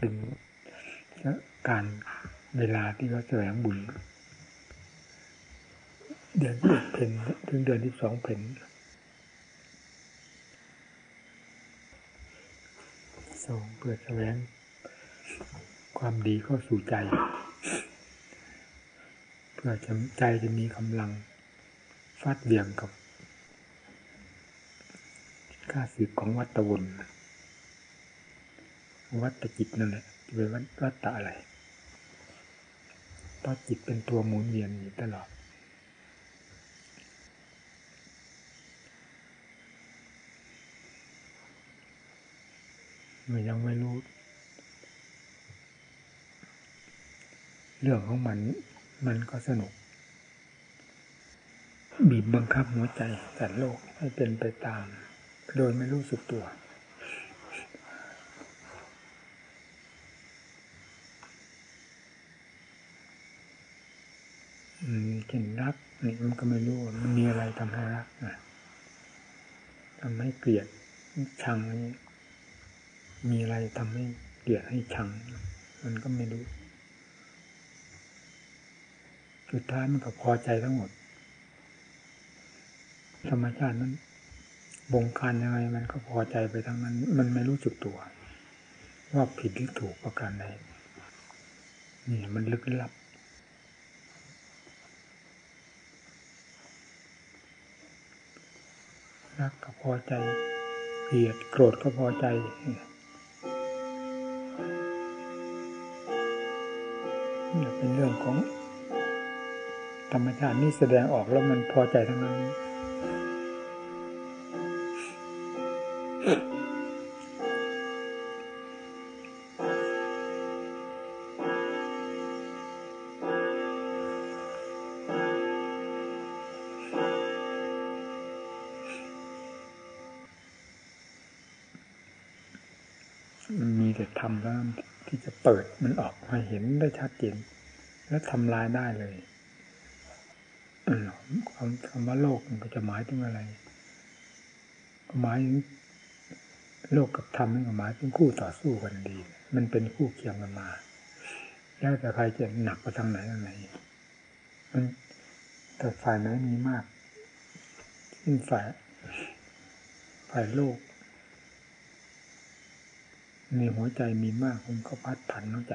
เป็นการเวลาที่เขาแสวงบุญเดือนที่เพนถึงเดือนที่สองเพนสองเพื่อแสวงความดีเข้าสู่ใจ เพื่อจะใจจะมีกำลังฟาดเบี่ยงกับข้าศึกของวัตวน วัตจิตนั่นแหละจะเป็นวัตตะอะไรเพราะจิตเป็นตัวหมุนเวียนอยู่ตลอด มันยังไม่รู้ เรื่องของมัน มันก็สนุก บีบบังคับหัวใจแต่โลกให้เป็นไปตาม โดยไม่รู้สึกตัว เช่นรักนี่มันก็ไม่รู้มันมีอะไรทำให้รักนะทำให้เกลียดชังนี่มีอะไรทำให้เกลียดให้ชัง มันก็ไม่รู้สุดท้ายมันก็พอใจทั้งหมด ธรรมชาตินั้นบงการยังไงมันก็พอใจไปทั้งนั้น มันไม่รู้สึกตัว ว่าผิดหรือถูกประการใดนี่มันลึกลับ รักก็พอใจเกลียดโกรธก็พอใจนี่เป็นเรื่องของธรรมชาตินี่แสดงออกแล้วมันพอใจทั้งนั้น มันออกมาเห็นได้ชัดเจนและทำลายได้เลยคำคำว่าโลกมันก็จะหมายถึงอะไรหมายถึงโลกกับธรรมนี่หมายถึงคู่ต่อสู้กันดี มันเป็นคู่เคียงกันมา แล้วแต่ใครจะหนักไปทางไหนทางไหน มันแต่ฝ่ายไหนมีมากที่ฝ่ายฝ่ายโลกมีหัวใจมีมากมันก็พัดผันหัวใจ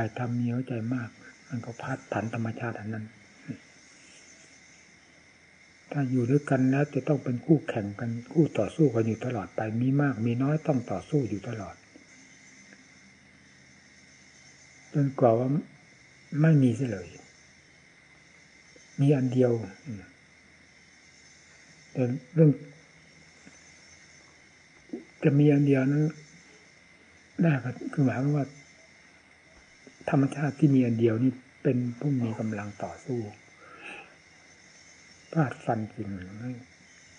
ฝ่ายธรรมมีหัวใจมาก มันก็พัดผันธรรมชาติอันนั้น ถ้าอยู่ด้วยกันแล้วจะต้องเป็นคู่แข่งกันคู่ต่อสู้กันอยู่ตลอดไปมีมาก มีน้อยต้องต่อสู้อยู่ตลอดจนกว่าว่าไม่มีเสียเลย มีอันเดียวแต่เรื่องจะมีอันเดียวนั้นได้ครับคือหมายความว่า ธรรมชาติที่มีอันเดียวนี่เป็นผู้มีกำลังต่อสู้พลาดฟันจริง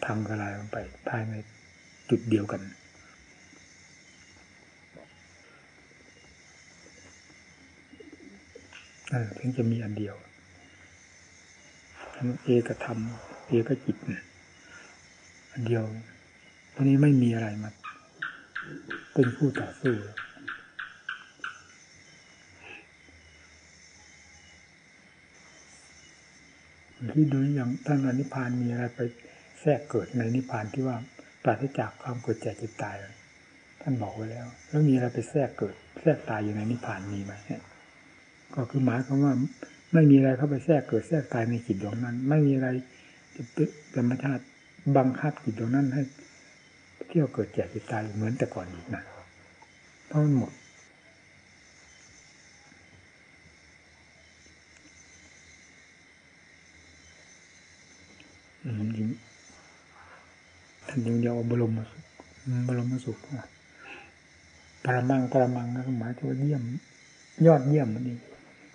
ทำกระไรลงไปภายในจุดเดียวกัน นั่นถึงจะมีอันเดียวเอกธรรม เอกจิต อันเดียวอันนี้ไม่มีอะไรมาเป็นผู้ต่อสู้ ที่ดูอย่างท่านอนิพานมีอะไรไปแทรกเกิดในนิพานที่ว่าปราศจากความเกิดแก่เจ็บตายท่านบอกไว้แล้ว แล้วมีอะไรไปแทรกเกิด แทรกตายอยู่ในนิพานมีไหมก็คือหมายความว่า ไม่มีอะไรเข้าไปแทรกเกิดแทรกตายในจิตดวงนั้น ไม่มีอะไรจะธรรมชาติบังคับจิตดวงนั้นให้เที่ยวเกิดแก่เจ็บตายเหมือนแต่ก่อนอีกนะเพราะมันหมดจริง ท่านยังเดียวบรมสุขบรมสุขปรมังปรมังนะหมายถึงว่าเยี่ยม ยอดเยี่ยมมันเอง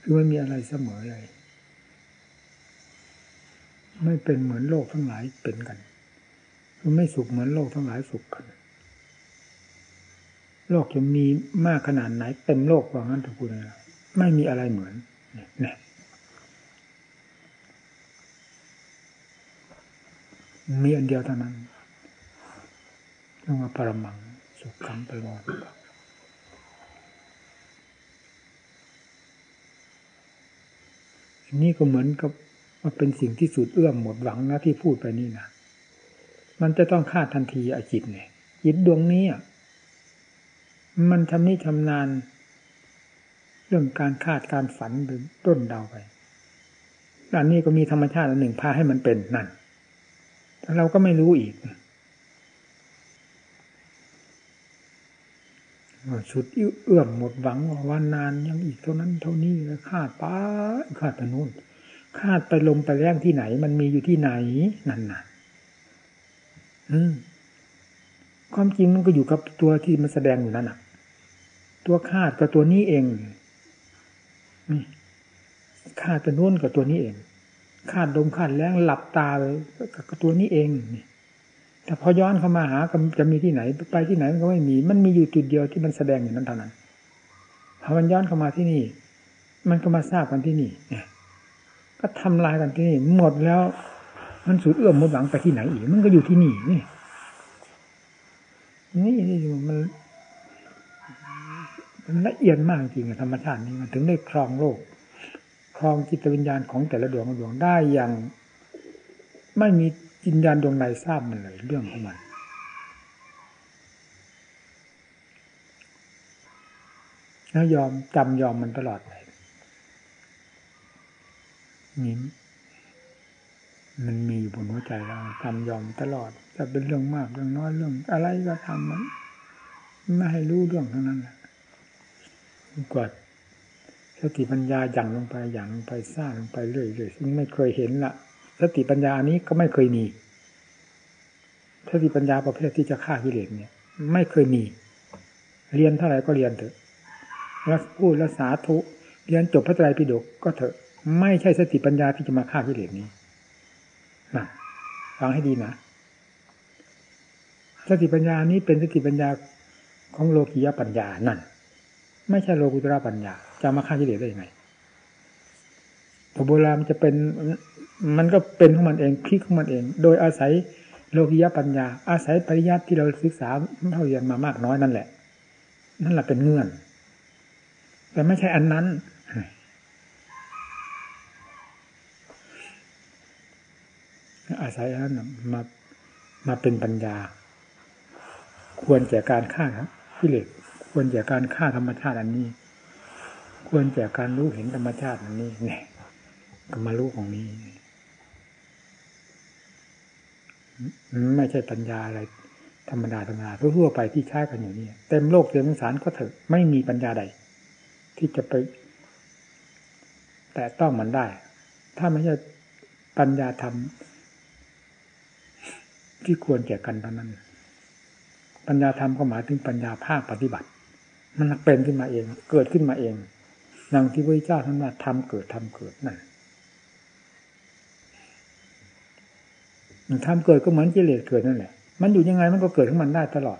คือไม่มีอะไรเสมอเลย ไม่เป็นเหมือนโลกทั้งหลายเป็นกันคือไม่สุขเหมือนโลกทั้งหลายสุขกัน โลกจะมีมากขนาดไหนเต็มโลกว่างั้นทุกคนนะไม่มีอะไรเหมือนเนี่ยมีอันเดียวเท่านั้น เรียกว่าปรมังสุขังไปรอนอันนี้ก็เหมือนกับว่าเป็นสิ่งที่สุดเอื้อมหมดหวังนะที่พูดไปนี่นะมันจะต้องฆ่าทันทีอจิตเนี่ยจิตดวงนี้มันทำนี่ทำนาน เรื่องการคาดการฝันหรือต้นเดาไปอันนี้ก็มีธรรมชาติอันหนึ่งพาให้มันเป็นนั่นแต่เราก็ไม่รู้อีก สุดเอื้อมหมดหวังว่านานยังอีกเท่านั้นเท่านี้แล้วคาดป้าคาดไปนู่นคาดไปลมไปแรงที่ไหน มันมีอยู่ที่ไหนนั่นน่ะอืมความจริงมันก็อยู่กับตัวที่มันแสดงอยู่นั่นน่ะ ตัวคาดกับตัวนี้เองนี่คาดไปนู่นกับตัวนี้เองคาดลมคาดแรงหลับตาเลยกับตัวนี้เองนี่ แต่พอย้อนเข้ามาหาจะมีที่ไหน ไปที่ไหนมันก็ไม่มี มันมีอยู่จุดเดียวที่มันแสดงอยู่นั้นเท่านั้นพอมันย้อนเข้ามาที่นี่ มันก็มาทราบกันที่นี่เนี่ยก็ทำลายกันที่นี่ หมดแล้ว มันสุดเอื้อมหมดหวังไปที่ไหนอีก มันก็อยู่ที่นี่นี่นี่นี่มันมันละเอียดมากจริงธรรมชาตินี้มันถึงได้ครองโลก ครองจิตวิญญาณของแต่ละดวงดวงได้อย่าง ไม่มี จิญญาณดวงใดทราบมันเลยเรื่องของมันแล้วยอมจำยอมมันตลอดเลยนี่มันมีอยู่บนหัวใจเราจำยอมตลอด จะเป็นเรื่องมากเรื่องน้อยเรื่อง อะไรก็ทำมันไม่ให้รู้เรื่องทั้งนั้นแหละกว่าสติปัญญาอย่างลงไปอย่างลงไปสร้างลงไปเรื่อยๆซึ่งไม่เคยเห็นละ สติปัญญานี้ก็ไม่เคยมีสติปัญญาประเภทที่จะฆ่ากิเลสเนี่ย ไม่เคยมี เรียนเท่าไหร่ก็เรียนเถอะแล้วพูดแล้วสาธุเรียนจบพระไตรปิฎกก็เถอะ ไม่ใช่สติปัญญาที่จะมาฆ่ากิเลสนี้นะฟังให้ดีนะสติปัญญานี้เป็นสติปัญญาของโลกียปัญญานั่น ไม่ใช่โลกุตระปัญญา จะมาฆ่ากิเลสได้ยังไง พอโบราณจะเป็น มันก็เป็นของมันเองคลิกของมันเอง โดยอาศัยโลกิยปัญญา อาศัยปริยัติที่เราศึกษาเท่าเรียนมามากน้อยนั่นแหละ นั่นแหละเป็นเงื่อน แต่ไม่ใช่อันนั้นอาศัยอันนั้นมามาเป็นปัญญา ควรแก่การฆ่าครับพิเลกควรแก่การฆ่าธรรมชาติอันนี้ ควรแก่การรู้เห็นธรรมชาติอันนี้เนี่ย มารู้ของนี้ ไม่ใช่ปัญญาอะไร ธรรมดาธรรมดาทั่วไปที่ใช้กันอยู่นี่เต็มโลกเต็มสารก็เถอะไม่มีปัญญาใด ที่จะไป แต่ต้องมันได้ ถ้าไม่ใช่ปัญญาธรรม ที่ควรแก่กันเท่านั้น ปัญญาธรรมก็หมายถึงปัญญาภาคปฏิบัติ มันเป็นขึ้นมาเอง เกิดขึ้นมาเองดังที่พระเจ้าท่านว่าทำเกิดทำเกิดนั่น ทำเกิดก็เหมือนกิเลสเกิดนั่นแหละ มันอยู่ยังไงมันก็เกิดขึ้นมันได้ตลอด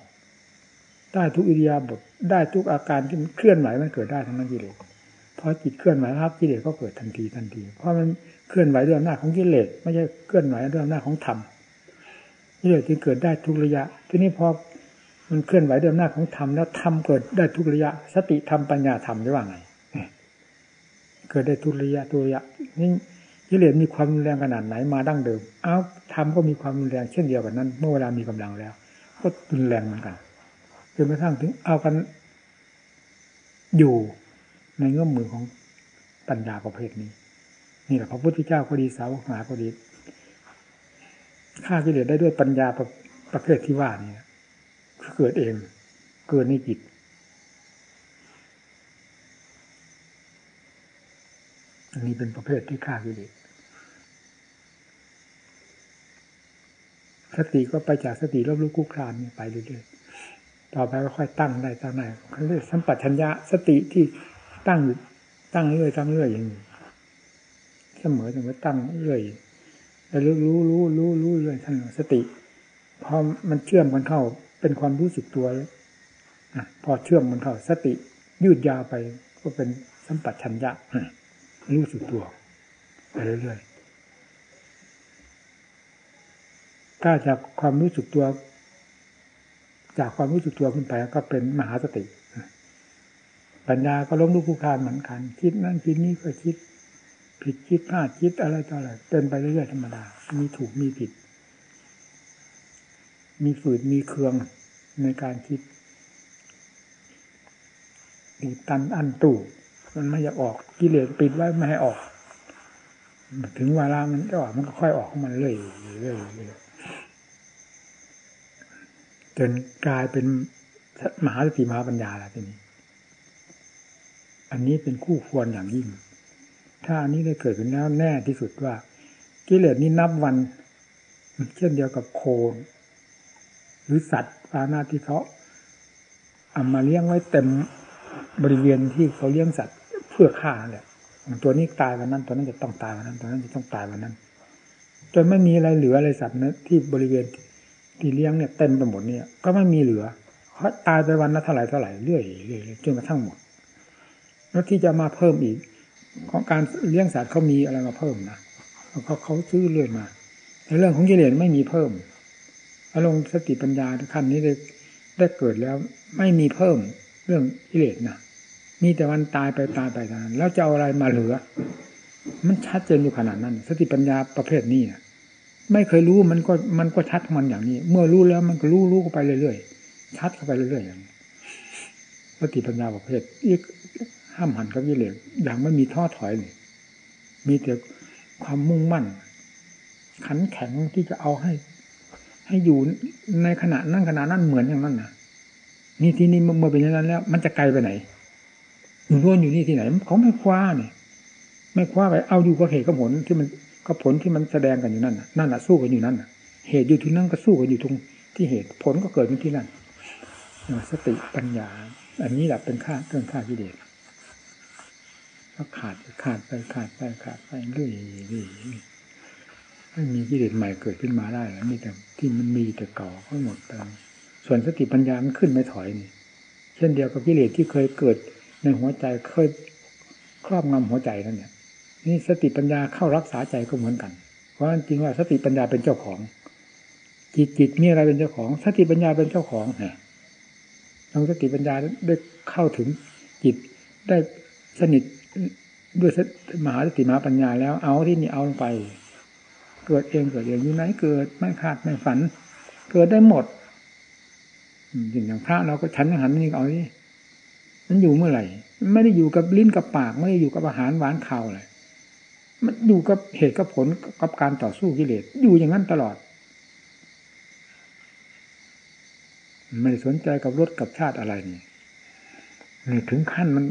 ได้ทุกอิริยาบถได้ทุกอาการที่เคลื่อนไหวมันเกิดได้ทั้งนั้นกิเลสพอจิตเคลื่อนไหวครับกิเลสก็เกิดทันทีทันที เพราะมันเคลื่อนไหวด้วยอำนาจของกิเลสไม่ใช่เคลื่อนไหวด้วยอำนาจของธรรมกิเลสจึงเกิดได้ทุกระยะ ทีนี้พอมันเคลื่อนไหวด้วยอำนาจของธรรมแล้วธรรมเกิดได้ทุกระยะ สติธรรมปัญญาธรรมได้ว่าไงเกิดได้ทุกระยะทุกระยะนี่ กิเลสมีความรุนแรงขนาดไหนมาดั้งเดิม เอาธรรมก็มีความรุนแรงเช่นเดียวกันนั้น เมื่อเวลามีกำลังแล้ว ก็รุนแรงเหมือนกันจนกระทั่งถึงเอากันอยู่ในเงื่อมมือของปัญญาประเภทนี้ นี่แหละพระพุทธเจ้าก็ดีสาวกหาก็ดีฆ่ากิเลสได้ด้วยปัญญาประประเภทที่ว่านี่เกิดเอง เกิดในจิตอันนี้เป็นประเภทที่ฆ่ากิเลส สติก็ไปจากสติรบรู้คู่คลานไปเรื่อยๆต่อไปก็ค่อยตั้งได้ตั้งได้เขาเรียกสัมปชัญญะสติที่ตั้งอยู่ตั้งเรื่อยตั้งเรื่อยอย่างนี้เสมอถึงว่าตั้งเรื่อยแล้วรู้รู้รู้รู้รู้เรื่อยท่านสติพอมันเชื่อมกันเข้าเป็นความรู้สึกตัวอพอเชื่อมมันเข้าสติยืดยาวไปก็เป็นสัมปชัญญะรู้สึกตัวไปเรื่อยๆ ถ้าจากความรู้สึกตัว จากความรู้สึกตัวขึ้นไปก็เป็นมหาสติ ปัญญาก็ล้มลุกคุกคานเหมือนกัน คิดนั่นคิดนี้ก็คิด ผิดคิดพลาดคิดอะไรต่ออะไรเป็นไปเรื่อยๆธรรมดา มีถูกมีผิด มีฝืดมีเคืองในการคิดตีตันอันตู่มันไม่อยากออกกิเลสปิดไว้ไม่ให้ออก ถึงเวลามันจะออกมันก็ค่อยออกมันเรื่อยเรื่อยๆ จนกลายเป็นมหาสติมหาปัญญาแล้วทีนี้ อันนี้เป็นคู่ควรอย่างยิ่ง ถ้าอันนี้ได้เกิดขึ้นแล้วแน่ที่สุดว่า กิเลสนี้นับวัน เช่นเดียวกับโคหรือสัตว์ปานาที่เขาเอามาเลี้ยงไว้เต็มบริเวณที่เขาเลี้ยงสัตว์เพื่อฆ่าแหละตัวนี้ตายวันนั้น ตัวนั้นจะต้องตายวันนั้น ตัวนั้นจะต้องตายวันนั้นจนไม่มีอะไรเหลืออะไรสัตว์นะที่บริเวณ ที่เลี้ยงเนี่ยเต็มไปหมดเนี่ย ก็ไม่มีเหลือเขาะตายไปวันละเท่าไหร่เท่าไหร่เรื่อยเรื่อยจนกระทั่งหมด แล้วที่จะมาเพิ่มอีก ของการเลี้ยงสัตว์เขามีอะไรมาเพิ่มนะเขาเขาซื้อเรื่อยมาในเรื่องของกิเลสไม่มีเพิ่มอารมณ์สติปัญญาขั้นนี้ได้ได้เกิดแล้วไม่มีเพิ่มเรื่องกิเลสนะมีแต่วันตายไปตายไปเท่านั้นแล้วจะเอาอะไรมาเหลือ มันชัดเจนอยู่ขนาดนั้น สติปัญญาประเภทนี้นะ ไม่เคยรู้มันก็มันก็ชัดมันอย่างนี้ เมื่อรู้แล้วมันก็รู้รู้ไปเรื่อยๆชัดเข้าไปเรื่อยๆอย่างสติปัญญาประเภทอีกห้ามหันกับกิเลสอย่างไม่มีท้อถอยเลยมีแต่ความมุ่งมั่น ขันแข็งที่จะเอาให้ ให้อยู่ในขณะนั่งขณะนั้นเหมือนอย่างนั้นนะนี่ที่นี่เมื่อเป็นอย่างนั้นแล้ว มันจะไกลไปไหนอยู่ร่วนอยู่นี่ที่ไหนเขาไม่คว้าเนี่ยไม่คว้าไปเอาอยู่กับเหตุกับผลที่มัน กับผลที่มันแสดงกันอยู่นั่นนั่นแหะสู้กันอยู่นั่นเหตุอยู่ที่นั่นก็สู้กันอยู่ตรงที่เหตุผลก็เกิดอยู่ที่นั่นสติปัญญา อันนี้แหละเป็นค่าเกินค่ากิเลสก็ขาดขาดไปขาดไปขาดไปเรื่อยเรื่อยไม่มีกิเลสใหม่เกิดขึ้นมาได้แล้วมีแต่ที่มันมีแต่เก่าก็หมดไปส่วนสติปัญญามันขึ้นไม่ถอยนี่ เช่นเดียวกับกิเลสที่เคยเกิดในหัวใจเคยครอบงำหัวใจนั่นเนี่ย นี่สติปัญญาเข้ารักษาใจก็เหมือนกัน เพราะจริงว่าสติปัญญาเป็นเจ้าของ จิตจิตมีอะไรเป็นเจ้าของ สติปัญญาเป็นเจ้าของฮะทางสติปัญญาได้เข้าถึงจิตได้สนิทด้วยมหาสติมหาปัญญาแล้ว เอาที่นี่เอาลงไป เกิดเองเกิดเองอยู่ไหนเกิดไม่คาดไม่ฝัน เกิดได้หมดอย่างพระเราก็ฉันอาหารนี่เอาที่มันอยู่เมื่อไหร่ ไม่ได้อยู่กับลิ้นกับปาก ไม่ได้อยู่กับอาหารหวานข้าวอะไร มันอยู่กับเหตุกับผลกับการต่อสู้กิเลสอยู่อย่างนั้นตลอด ไม่สนใจกับรสกับชาติอะไรนี่นี่ถึงขั้นมัน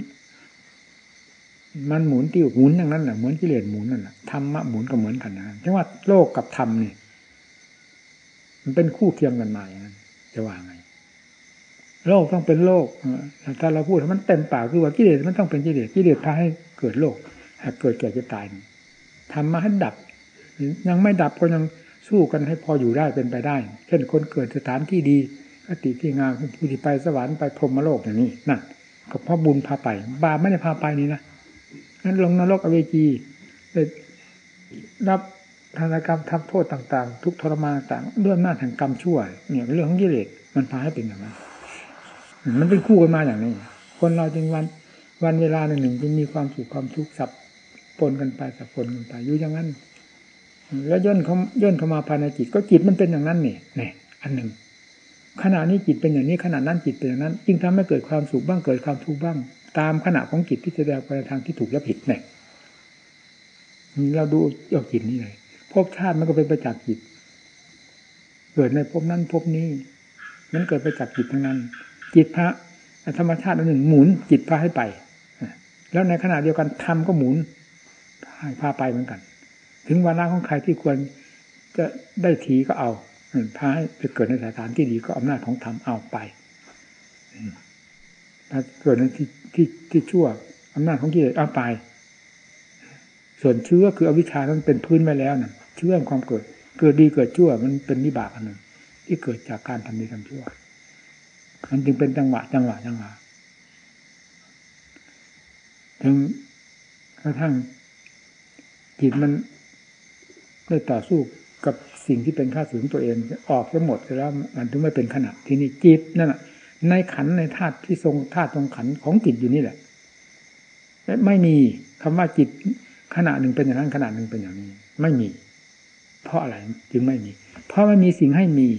มันหมุนติ้วหมุนอย่างนั้นแหละเหมือนกิเลสหมุนนั่นแหละธรรมะหมุนก็เหมือนกันนะจังว่าโลกกับธรรมนี่มันเป็นคู่เคียงกันมาอย่างนั้นจะว่าไง โลกต้องเป็นโลกถ้าเราพูดมันเต็มปากคือว่ากิเลสมันต้องเป็นกิเลสกิเลสพาให้เกิดโลกหากเกิดแก่จะตาย ทำมาให้ดับ ยังไม่ดับก็ยังสู้กันให้พออยู่ได้เป็นไปได้ เช่นคนเกิดสถานที่ดีคติที่งามผู้ที่ไปสวรรค์ไปพรหมโลกอย่างนี้นั่นก็เพราะบุญพาไป บาปไม่ได้พาไปนี่นะนั้นลงนรกอเวจีได้รับธนกรรมทำโทษต่าง ๆ ทุกทรมานต่างด้วยหน้าแห่งกรรมชั่วเนี่ยเรื่องของกิเลสมันพาให้เป็นอย่างนั้นมันเป็นคู่กันมาอย่างนี้ คนเราจึงวันวันเวลาหนึ่งหนึ่งจึงมีความสุขความทุกข์สับ ปนกันไปสับปนกันไปอยู่อย่างนั้น แล้วย่นเขาย่นเข้ามาภายในจิต ก็จิตมันเป็นอย่างนั้นนี่นี่อันหนึ่งขณะนี้จิตเป็นอย่างนี้ขณะนั้นจิตเป็นอย่างนั้น จึงทำให้เกิดความสุขบ้างเกิดความทุกข์บ้าง ตามขณะของจิตที่แสดงไปในทางที่ถูกและผิดเนี่ยเราดูเอาจิตนี่เลยภพชาติมันก็เป็นไปจากจิต เกิดในภพนั้นภพนี้นั้นเกิดไปจากจิตทั้งนั้น จิตพระธรรมชาติอันหนึ่งหมุนจิตพาให้ไป แล้วในขณะเดียวกันธรรมก็หมุน พาไปเหมือนกัน ถึงวาระของใครที่ควรจะได้ทีก็เอาพาให้ไปเกิดในสถานที่ดีก็อำนาจของธรรมเอาไปถ้าเกิดในที่ที่ที่ชั่วอำนาจของกิเลสเอาไป ส่วนเชื้อคืออวิชชานั้นเป็นพื้นไว้แล้วนะเชื่อความเกิด เกิดดีเกิดชั่ว มันเป็นนิบากอันหนึ่งที่เกิดจากการทำดีทำชั่ว มันจึงเป็นจังหวะจังหวะจังหวะถึงกระทั่ง จิตมันได้ต่อสู้กับสิ่งที่เป็นค่าสึงตัวเอง ออกไปหมดแล้ว มันถึงไม่เป็นขนาดที่นี่จิตนั่นแหะในขันในธาตุที่ทรงธาตุทรงขันของจิตอยู่นี่แหละไม่มีคำว่าจิตขณะหนึ่งเป็นอย่างนั้นขณะหนึ่งเป็นอย่างนี้ ไม่มี เพราะอะไรจึงไม่มี เพราะไมันมีสิ่งให้มี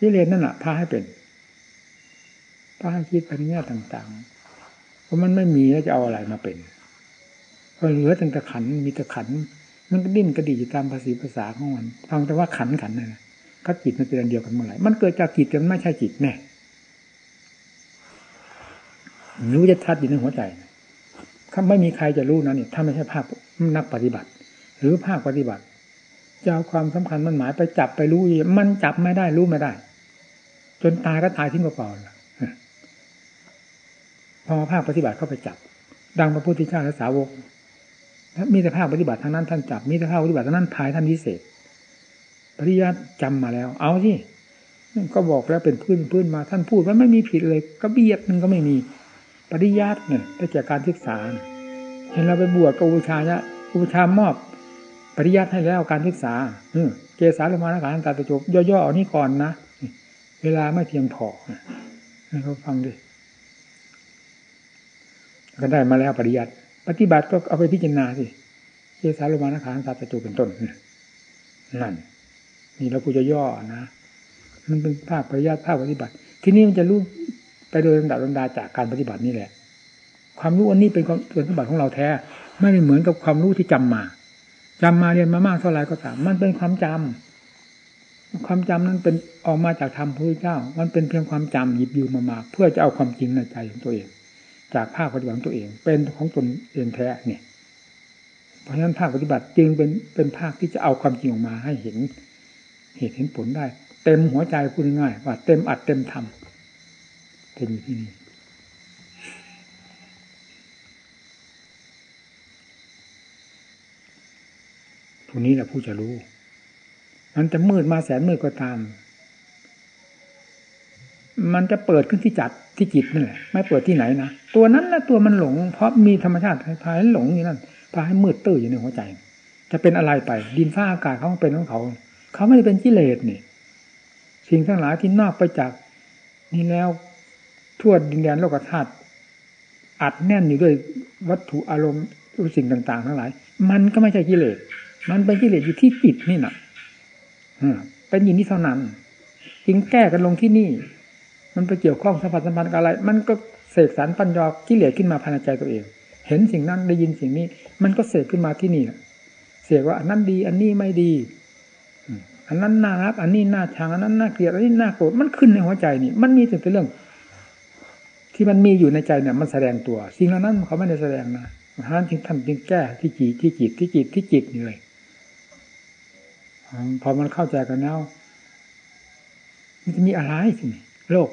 กิเลสนั่นแหละพาให้เป็นพาให้คิดไปในแง่ต่างๆเพราะมันไม่มีแล้วจะเอาอะไรมาเป็น ก็เหลือแต่ขันมีแต่ขัน มันก็ดิ้นกระดิอยู่ตามภาษีภาษาของมันฟังแต่ว่าขันขันนะก็จิตมันเป็นอันเดียวกันเมื่อไหร่มันเกิดจากจิตแต่มันไม่ใช่จิตแน่รู้จะทัดอยู่ในหัวใจถ้าไม่มีใครจะรู้นะเนี่ยถ้าไม่ใช่ภาคนักปฏิบัติ หรือภาคปฏิบัติจะเอาความสำคัญมันหมายไปจับไปรู้มันจับไม่ได้รู้ไม่ได้ จนตายก็ตายทิ้งเปล่าพอภาคปฏิบัติเข้าไปจับ ดังพระพุทธเจ้าและสาวก มีแต่ภาคปฏิบัติทางนั้นท่านจับ มีแต่ภาคปฏิบัติทางนั้นพายท่านพิเศษ ปริยัติจำมาแล้ว เอาสิก็บอกแล้วเป็นพื้นพื้นมาท่านพูดว่าไม่มีผิดเลยก็เบียดมันก็ไม่มี ปริยัติเนี่ยได้จากการศึกษา เห็นเราไปบวชกับอุชาเนี่ยอุชามอบปริยัติให้แล้วการศึกษาเกสาลงมานาการตาตะจบย่อๆเอานี่ก่อนนะเวลาไม่เพียงพอให้เขาฟังดิก็ได้มาแล้วปริยัติ ปฏิบัติก็เอาไปพิจารณาสิเจสาลมานาคาสัตจูเป็นต้นนั่นนี่เราพูดจะย่อนะ มันเป็นภาคปริยัติภาคปฏิบัติ ที่นี่มันจะรู้ไปโดยลำดับลำดาจากการปฏิบัตินี่แหละ ความรู้อันนี้เป็นส่วนสมบัติของเราแท้ ไม่เหมือนกับความรู้ที่จำมาจำมาเรียนมามากเท่าไรก็ตาม มันเป็นความจำความจำนั้นเป็นออกมาจากธรรมพระพุทธเจ้า มันเป็นเพียงความจำหยิบยืมมามา เพื่อจะเอาความจริงในใจของตัวเอง จากภาคปฏิบัติของตัวเอง เป็นของตนเองแท้เนี่ยเพราะฉะนั้นภาคปฏิบัติจึงเป็นเป็นภาคที่จะเอาความจริงออกมาให้เห็น เหตุเห็นผลได้ เต็มหัวใจพูดง่ายว่าเต็มอัดเต็มทำเต็มอยู่ที่นี่ผู้นี้แหละผู้จะรู้ มันจะมืดมาแสนมืดก็ตาม มันจะเปิดขึ้นที่จัดที่จิตนั่นแหละไม่เปิดที่ไหนนะตัวนั้นนะตัวมันหลง เพราะมีธรรมชาติพาให้หลงอยู่นั้นพาให้มืดตื้ออยู่ในหัวใจ จะเป็นอะไรไป ดินฟ้าอากาศเขาเป็นของเขา เขาไม่ได้เป็นกิเลสนี่สิ่งทั้งหลายที่นอกไปจาก นี่แล้วทั่วดินแดนโลกธาตุอัดแน่นอยู่ด้วยวัตถุอารมณ์สิ่งต่างๆทั้งหลาย มันก็ไม่ใช่กิเลสมันเป็นกิเลสอยู่ที่จิตนี่นะเป็นย่างนี้เท่านั้นจึงแก้กันลงที่นี่ มันไปเกี่ยวข้องสัมผัสสัมพันธ์อะไร มันก็เสกสรรปัญญากิเลสขึ้นมาภายในใจตัวเอง เห็นสิ่งนั้นได้ยินสิ่งนี้ มันก็เสกขึ้นมาที่นี่เสกว่าอันนั้นดี อันนี้ไม่ดีอันนั้นน่ารัก อันนี้น่าชังอันนั้นน่าเกลียดอันนี้น่าโกรธมันขึ้นในหัวใจนี่ มันมีแต่เรื่อง ที่มันมีอยู่ในใจเนี่ย มันแสดงตัว สิ่งเหล่านั้นเขาไม่ได้แสดงนะท่านจึงท่านจึงแก้ที่จิตที่จิตที่จิตที่จิตนี่เลยพอมันเข้าใจกันแล้วมันจะมีอะไรสิโลก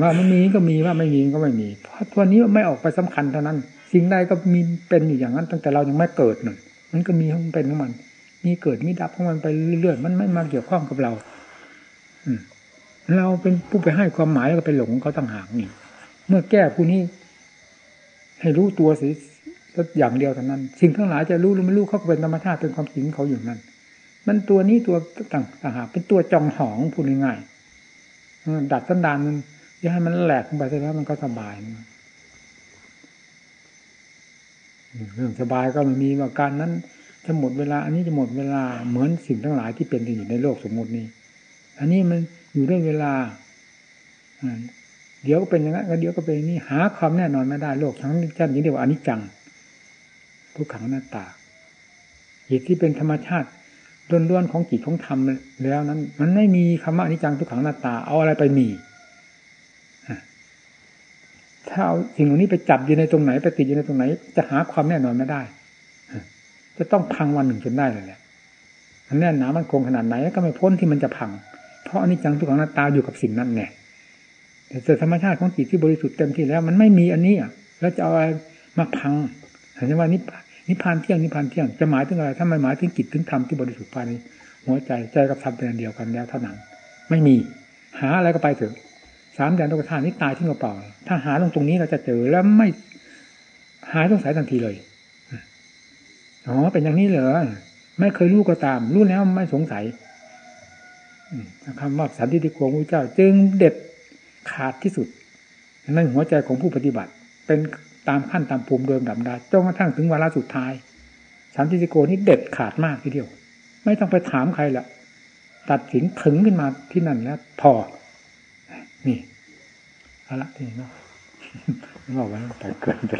ว่ามันมีก็มีว่าไม่มีก็ไม่มี เพราะตัวนี้ไม่ออกไปสำคัญเท่านั้น สิ่งใดก็มีเป็นอยู่อย่างนั้น ตั้งแต่เรายังไม่เกิดหนึ่งมันก็มีของเป็นของมัน มีเกิดมีดับของมันไปเรื่อยๆมันไม่มาเกี่ยวข้องกับเรา อืมเราเป็นผู้ไปให้ความหมายแล้วก็ไปหลงเขาต่างหากนี่ เมื่อแก้ผู้นี้ ให้รู้ตัวสิอย่างเดียวเท่านั้น สิ่งทั้งหลายจะรู้หรือไม่รู้เขาเป็นธรรมชาติเป็นความจริงเขาอยู่นั้น มันตัวนี้ตัวต่างหากเป็นตัวจองหองพูดง่ายๆดัดสันดานมัน จะให้มันแหลกไปแล้วมันก็สบายเรื่องสบายก็ไม่มีว่าการนั้นจะหมดเวลา อันนี้จะหมดเวลาเหมือนสิ่งทั้งหลายที่เป็นอยู่ในโลกสมมตินี้ อันนี้มันอยู่ด้วยเวลาเดี๋ยวก็เป็นอย่างนั้นเดี๋ยวก็เป็นนี้หาความแน่นอนไม่ได้โลกทั้งชั้นนี้เรียกว่าอนิจจัง ทุกขังหน้าตาจิตที่เป็นธรรมชาติล้วนๆของจิตของธรรมแล้วนั้น มันไม่มีคำว่าอนิจจังทุกขังหน้าตาเอาอะไรไปมี ถ้าเอาสิ่งเหล่านี้ไปจับอยู่ในตรงไหนไปติดอยู่ในตรงไหน จะหาความแน่นอนไม่ได้ จะต้องพังวันหนึ่งจนได้เลยแหละมันแน่นหนามันคงขนาดไหนก็ไม่พ้นที่มันจะพัง เพราะอนิจจังทุกขังหน้าตาอยู่กับสิ่งนั้นแน่แต่ธรรมชาติของจิตที่บริสุทธิ์เต็มที่แล้ว มันไม่มีอันนี้อะแล้วจะเอาอะไรมาพังเห็นไหมว่านินิพานเที่ยงนิพานเที่ยงจะหมายถึงอะไรถ้าไม่หมายถึงจิตถึงธรรมที่บริสุทธิ์ภายในหัวใจใจกับธรรมเป็นอันเดียวกันแล้วเท่านั้นไม่มี หาอะไรก็ไปเถอะ สามแดนโลกธาตุนี้ตายทิ้งเปล่าถ้าหาลงตรงนี้เราจะเจอแล้วไม่หายสงสัยทันทีเลยอ๋อเป็นอย่างนี้เหรอไม่เคยรู้ก็ตาม รู้แล้วไม่สงสัยคำว่าสันติติโกงพระเจ้า จึงเด็ดขาดที่สุดนั่นหัวใจของผู้ปฏิบัติ เป็นตามขั้นตามภูมิเดิมดับด้จนกระทั่งถึงวาระสุดท้าย สันติติโกนี้เด็ดขาดมากทีเดียว ไม่ต้องไปถามใครละตัดสินถึงขึ้นมาที่นั่นแล้วพอ นี่เอาละทีนี้เนาะบอกว่าแต่เกินไป